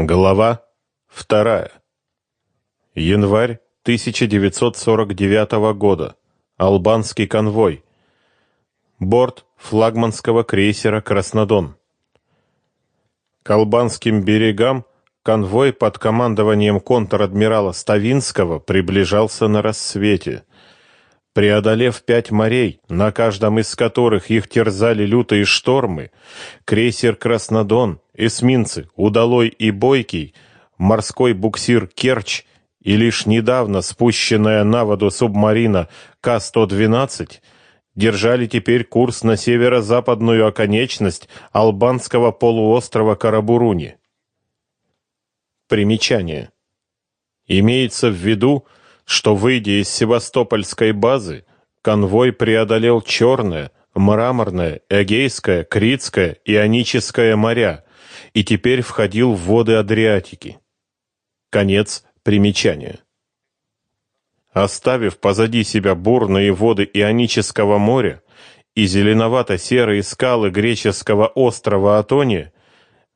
Глава вторая. Январь 1949 года. Албанский конвой. Борт флагманского крейсера «Краснодон». К албанским берегам конвой под командованием контр-адмирала Ставинского приближался на рассвете. Преодолев пять морей, на каждом из которых их терзали лютые штормы, крейсер «Краснодон», эсминцы «Удалой» и «Бойкий», морской буксир «Керчь» и лишь недавно спущенная на воду субмарина К-112 держали теперь курс на северо-западную оконечность албанского полуострова Карабуруни. Примечание. Имеется в виду, что, выйдя из Севастопольской базы, конвой преодолел Черное, Мраморное, Эгейское, Критское, Ионическое моря и теперь входил в воды Адриатики. Конец примечания. Оставив позади себя бурные воды Ионического моря и зеленовато-серые скалы греческого острова Атония,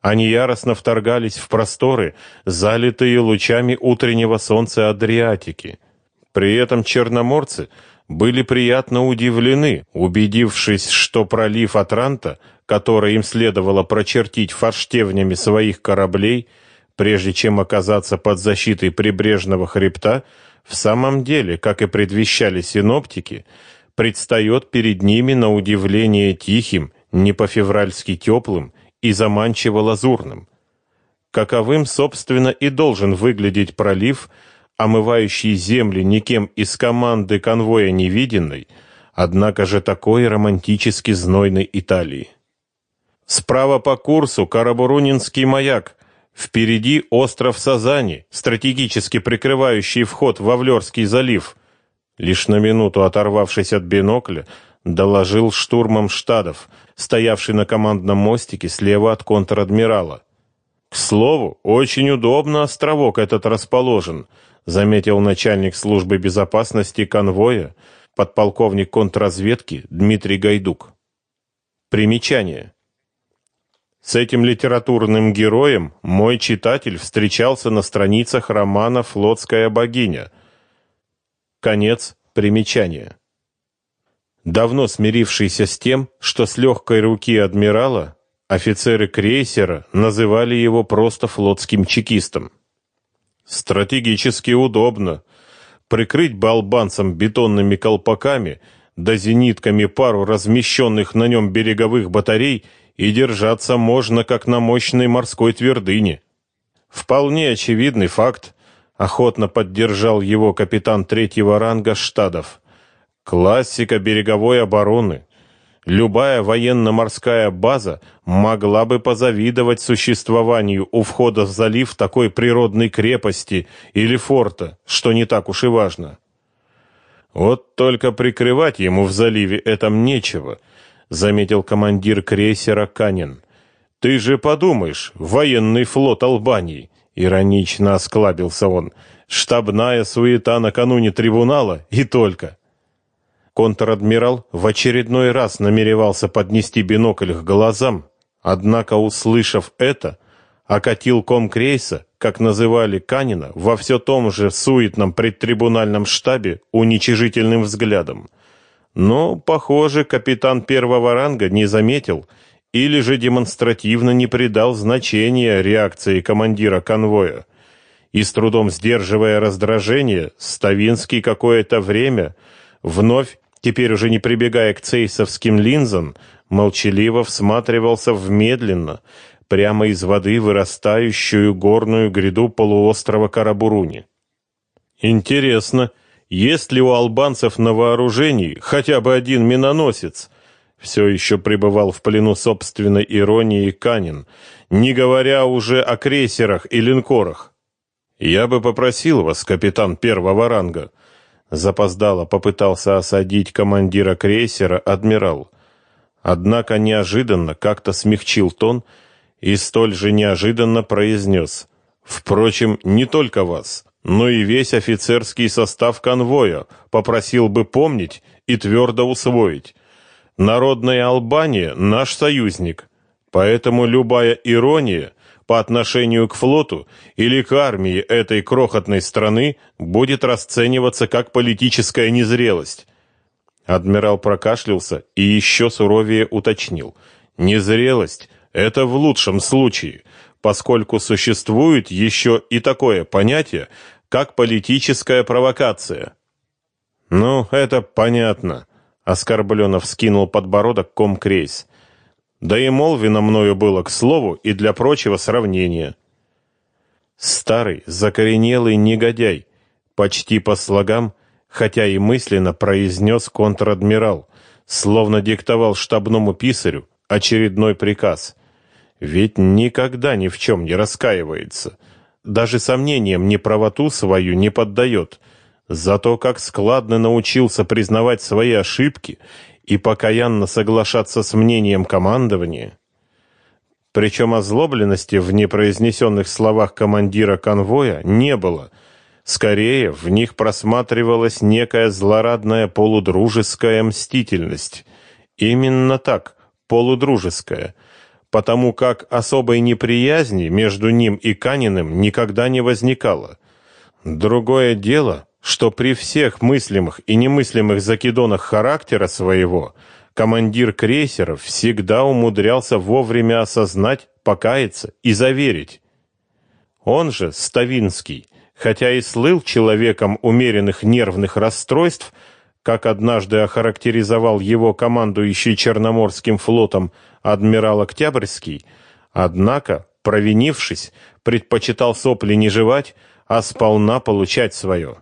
они яростно вторгались в просторы, залитые лучами утреннего солнца Адриатики. При этом черноморцы были приятно удивлены, убедившись, что пролив Атранта, который им следовало прочертить форштевнями своих кораблей, прежде чем оказаться под защитой прибрежного хребта, в самом деле, как и предвещали синоптики, предстает перед ними на удивление тихим, не по-февральски теплым и заманчиво лазурным. Каковым, собственно, и должен выглядеть пролив, омывающий земли никем из команды конвоя невиденной, однако же такой романтически знойной Италии. Справа по курсу Карабурунинский маяк, впереди остров Сазани, стратегически прикрывающий вход в Авлерский залив. Лишь на минуту оторвавшись от бинокля, доложил штурмом штадов – стоявший на командном мостике слева от контр-адмирала. К слову, очень удобно островок этот расположен, заметил начальник службы безопасности конвоя, подполковник контрразведки Дмитрий Гайдук. Примечание. С этим литературным героем мой читатель встречался на страницах романа Флотская богиня. Конец примечания давно смирившийся с тем, что с легкой руки адмирала офицеры крейсера называли его просто флотским чекистом. Стратегически удобно прикрыть балбанцам бетонными колпаками да зенитками пару размещенных на нем береговых батарей и держаться можно как на мощной морской твердыне. Вполне очевидный факт, охотно поддержал его капитан третьего ранга Штадов. Классика береговой обороны. Любая военно-морская база могла бы позавидовать существованию у входа в залив такой природной крепости или форта, что не так уж и важно. Вот только прикрывать ему в заливе этом нечего, заметил командир крейсера Канин. Ты же подумаешь, военный флот Албании, иронично осклабился он. Штабная суета накануне трибунала и только. Контр-адмирал в очередной раз намеревался поднести бинокль к глазам, однако, услышав это, окатил комкрейса, как называли Канина, во все том же суетном предтрибунальном штабе уничижительным взглядом. Но, похоже, капитан первого ранга не заметил или же демонстративно не придал значения реакции командира конвоя. И с трудом сдерживая раздражение, Ставинский какое-то время вновь теперь уже не прибегая к цейсовским линзам, молчаливо всматривался в медленно, прямо из воды вырастающую горную гряду полуострова Карабуруни. Интересно, есть ли у албанцев на вооружении хотя бы один миноносец? Все еще пребывал в плену собственной иронии Канин, не говоря уже о крейсерах и линкорах. Я бы попросил вас, капитан первого ранга, Запоздало попытался осадить командира крейсера адмирал. Однако неожиданно как-то смягчил тон и столь же неожиданно произнес. «Впрочем, не только вас, но и весь офицерский состав конвоя попросил бы помнить и твердо усвоить. Народная Албания – наш союзник, поэтому любая ирония – по отношению к флоту или к армии этой крохотной страны будет расцениваться как политическая незрелость. Адмирал прокашлялся и еще суровее уточнил: "Незрелость это в лучшем случае, поскольку существует еще и такое понятие, как политическая провокация". Ну, это понятно, оскорбленно вскинул подбородок Комкрейс. Да и молвено мною было к слову и для прочего сравнения. Старый, закоренелый негодяй, почти по слогам, хотя и мысленно произнес контр-адмирал, словно диктовал штабному писарю очередной приказ. Ведь никогда ни в чем не раскаивается, даже сомнениям неправоту свою не поддает, зато как складно научился признавать свои ошибки и покаянно соглашаться с мнением командования. Причем озлобленности в непроизнесенных словах командира конвоя не было. Скорее, в них просматривалась некая злорадная полудружеская мстительность. Именно так, полудружеская, потому как особой неприязни между ним и Каниным никогда не возникало. Другое дело, что при всех мыслимых и немыслимых закидонах характера своего командир крейсера всегда умудрялся вовремя осознать, покаяться и заверить. Он же, Ставинский, хотя и слыл человеком умеренных нервных расстройств, как однажды охарактеризовал его командующий Черноморским флотом адмирал Октябрьский, однако, провинившись, предпочитал сопли не жевать, а сполна получать свое.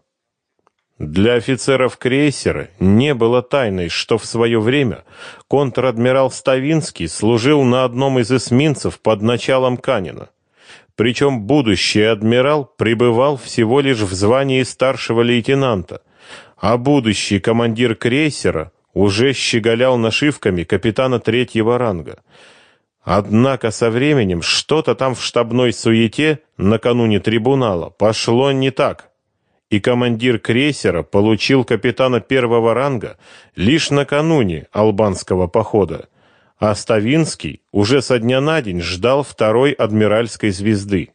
Для офицеров крейсера не было тайной, что в свое время контр-адмирал Ставинский служил на одном из эсминцев под началом Канина. Причем будущий адмирал пребывал всего лишь в звании старшего лейтенанта, а будущий командир крейсера уже щеголял нашивками капитана третьего ранга. Однако со временем что-то там в штабной суете накануне трибунала пошло не так и командир крейсера получил капитана первого ранга лишь накануне албанского похода, а Ставинский уже со дня на день ждал второй адмиральской звезды.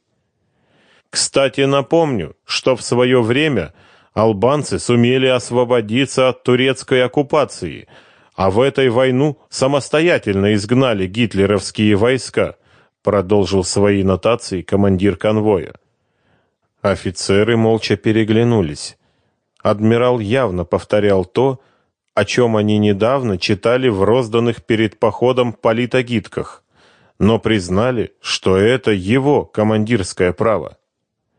Кстати, напомню, что в свое время албанцы сумели освободиться от турецкой оккупации, а в этой войну самостоятельно изгнали гитлеровские войска, продолжил свои нотации командир конвоя. Офицеры молча переглянулись. Адмирал явно повторял то, о чем они недавно читали в розданных перед походом политагидках, но признали, что это его командирское право.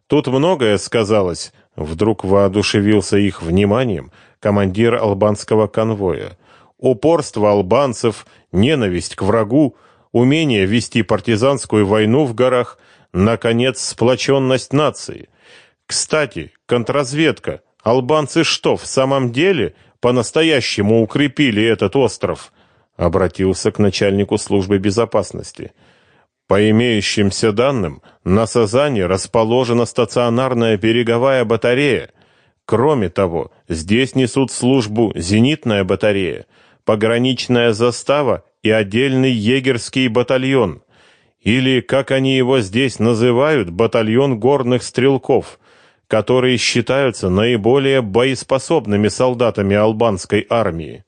Тут многое сказалось, вдруг воодушевился их вниманием командир албанского конвоя. Упорство албанцев, ненависть к врагу, умение вести партизанскую войну в горах, наконец, сплоченность нации. Кстати, контрразведка. Албанцы что, в самом деле по-настоящему укрепили этот остров? Обратился к начальнику службы безопасности. По имеющимся данным, на Сазане расположена стационарная береговая батарея. Кроме того, здесь несут службу зенитная батарея, пограничная застава и отдельный егерский батальон, или, как они его здесь называют, батальон горных стрелков – которые считаются наиболее боеспособными солдатами албанской армии.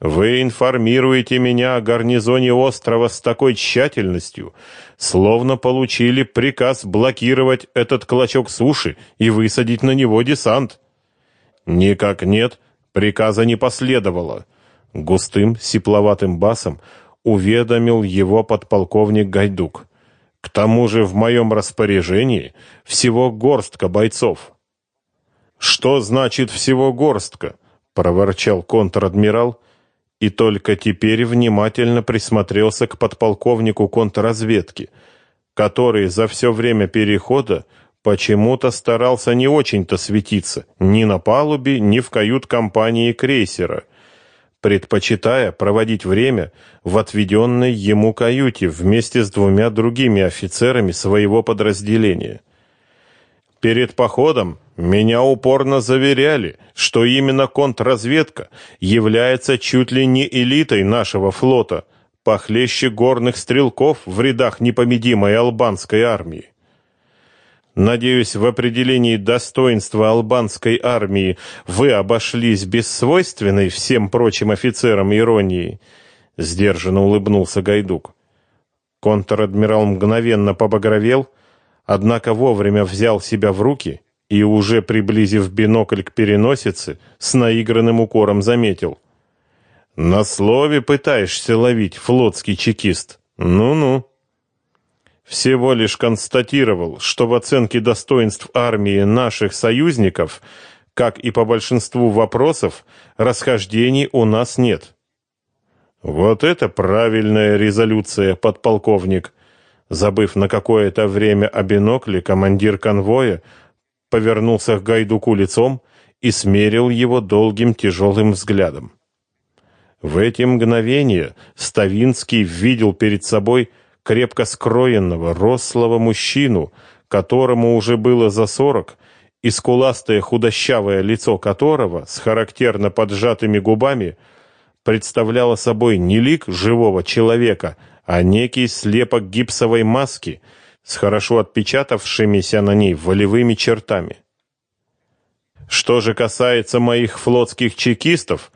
Вы информируете меня о гарнизоне острова с такой тщательностью, словно получили приказ блокировать этот клочок суши и высадить на него десант. Никак нет, приказа не последовало. Густым, сипловатым басом уведомил его подполковник Гайдук. К тому же в моем распоряжении всего горстка бойцов. Что значит всего горстка? проворчал контр-адмирал и только теперь внимательно присмотрелся к подполковнику контрразведки, который за все время перехода почему-то старался не очень-то светиться ни на палубе, ни в кают-компании крейсера — предпочитая проводить время в отведенной ему каюте вместе с двумя другими офицерами своего подразделения. Перед походом меня упорно заверяли, что именно контрразведка является чуть ли не элитой нашего флота, похлеще горных стрелков в рядах непомедимой албанской армии. Надеюсь, в определении достоинства албанской армии вы обошлись без свойственной всем прочим офицерам иронии, сдержанно улыбнулся Гайдук. Контр-адмирал мгновенно побагровел, однако вовремя взял себя в руки и уже приблизив бинокль к переносице, с наигранным укором заметил: "На слове пытаешься ловить флотский чекист. Ну-ну" всего лишь констатировал, что в оценке достоинств армии наших союзников, как и по большинству вопросов, расхождений у нас нет. Вот это правильная резолюция, подполковник. Забыв на какое-то время о бинокле, командир конвоя повернулся к Гайдуку лицом и смерил его долгим тяжелым взглядом. В эти мгновения Ставинский видел перед собой крепко скроенного, рослого мужчину, которому уже было за сорок, и скуластое худощавое лицо которого с характерно поджатыми губами представляло собой не лик живого человека, а некий слепок гипсовой маски с хорошо отпечатавшимися на ней волевыми чертами. Что же касается моих флотских чекистов,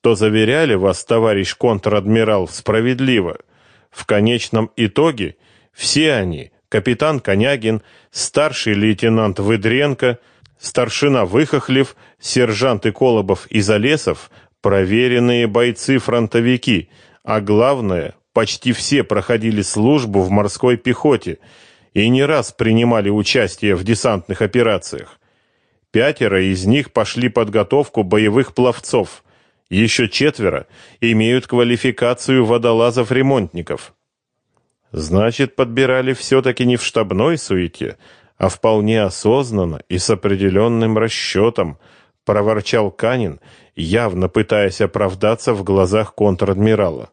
то заверяли вас, товарищ контр-адмирал, справедливо – в конечном итоге все они, капитан Конягин, старший лейтенант Выдренко, старшина Выхохлев, сержанты Колобов и Залесов, проверенные бойцы-фронтовики, а главное, почти все проходили службу в морской пехоте и не раз принимали участие в десантных операциях. Пятеро из них пошли подготовку боевых пловцов, еще четверо имеют квалификацию водолазов-ремонтников. Значит, подбирали все-таки не в штабной суете, а вполне осознанно и с определенным расчетом, проворчал Канин, явно пытаясь оправдаться в глазах контр-адмирала.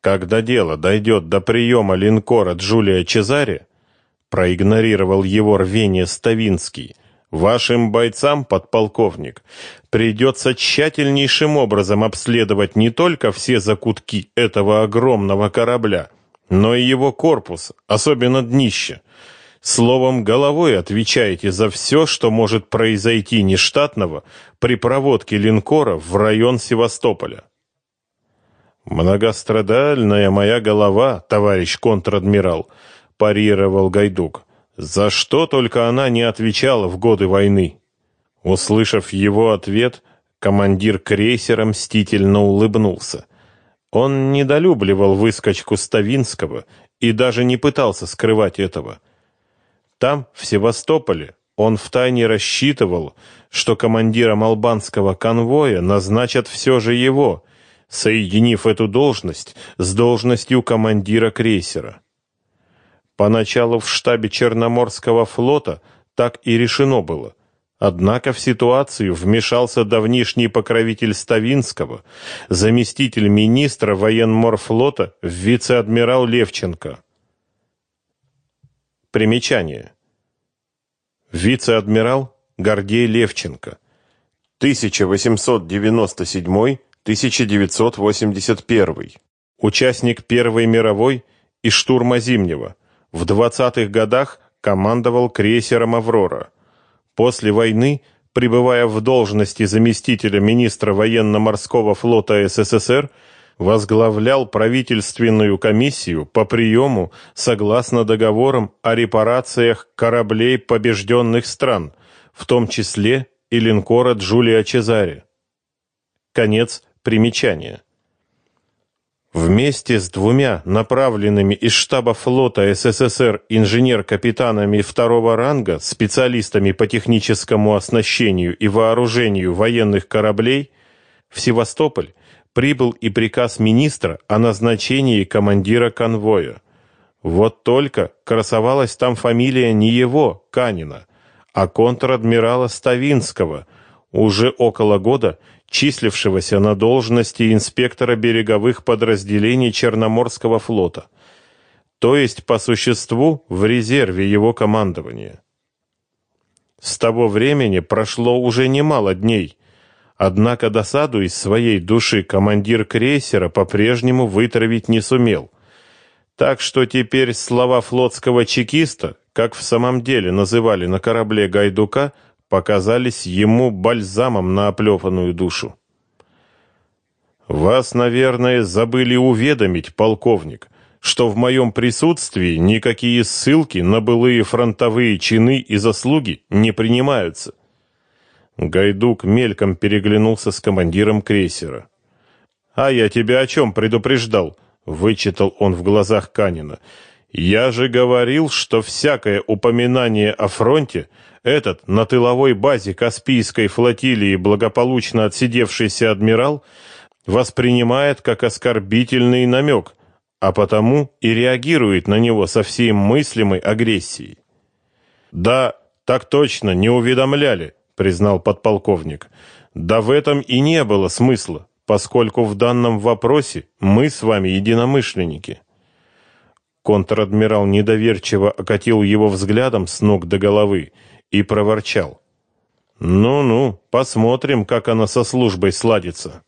Когда дело дойдет до приема линкора Джулия Чезаре, проигнорировал его рвение Ставинский, Вашим бойцам, подполковник, придется тщательнейшим образом обследовать не только все закутки этого огромного корабля, но и его корпус, особенно днище. Словом, головой отвечаете за все, что может произойти нештатного при проводке линкора в район Севастополя. Многострадальная моя голова, товарищ контр-адмирал, парировал Гайдук. За что только она не отвечала в годы войны. Услышав его ответ, командир крейсера мстительно улыбнулся. Он недолюбливал выскочку Ставинского и даже не пытался скрывать этого. Там, в Севастополе, он втайне рассчитывал, что командиром албанского конвоя назначат все же его, соединив эту должность с должностью командира крейсера. Поначалу в штабе Черноморского флота так и решено было. Однако в ситуацию вмешался давнишний покровитель Ставинского, заместитель министра военморфлота вице-адмирал Левченко. Примечание. Вице-адмирал Гордей Левченко. 1897-1981. Участник Первой мировой и штурма Зимнего в 20-х годах командовал крейсером «Аврора». После войны, пребывая в должности заместителя министра военно-морского флота СССР, возглавлял правительственную комиссию по приему согласно договорам о репарациях кораблей побежденных стран, в том числе и линкора Джулия Чезаре. Конец примечания. Вместе с двумя направленными из штаба флота СССР инженер-капитанами второго ранга, специалистами по техническому оснащению и вооружению военных кораблей, в Севастополь прибыл и приказ министра о назначении командира конвоя. Вот только красовалась там фамилия не его, Канина, а контр-адмирала Ставинского, уже около года числившегося на должности инспектора береговых подразделений Черноморского флота, то есть по существу в резерве его командования. С того времени прошло уже немало дней, Однако досаду из своей души командир крейсера по-прежнему вытравить не сумел. Так что теперь слова флотского чекиста, как в самом деле называли на корабле Гайдука, показались ему бальзамом на оплеванную душу. «Вас, наверное, забыли уведомить, полковник», что в моем присутствии никакие ссылки на былые фронтовые чины и заслуги не принимаются. Гайдук мельком переглянулся с командиром крейсера. «А я тебя о чем предупреждал?» — вычитал он в глазах Канина. «Я же говорил, что всякое упоминание о фронте этот на тыловой базе Каспийской флотилии благополучно отсидевшийся адмирал воспринимает как оскорбительный намек, а потому и реагирует на него со всей мыслимой агрессией. «Да, так точно, не уведомляли», — признал подполковник. «Да в этом и не было смысла, поскольку в данном вопросе мы с вами единомышленники». Контр-адмирал недоверчиво окатил его взглядом с ног до головы и проворчал. «Ну-ну, посмотрим, как она со службой сладится».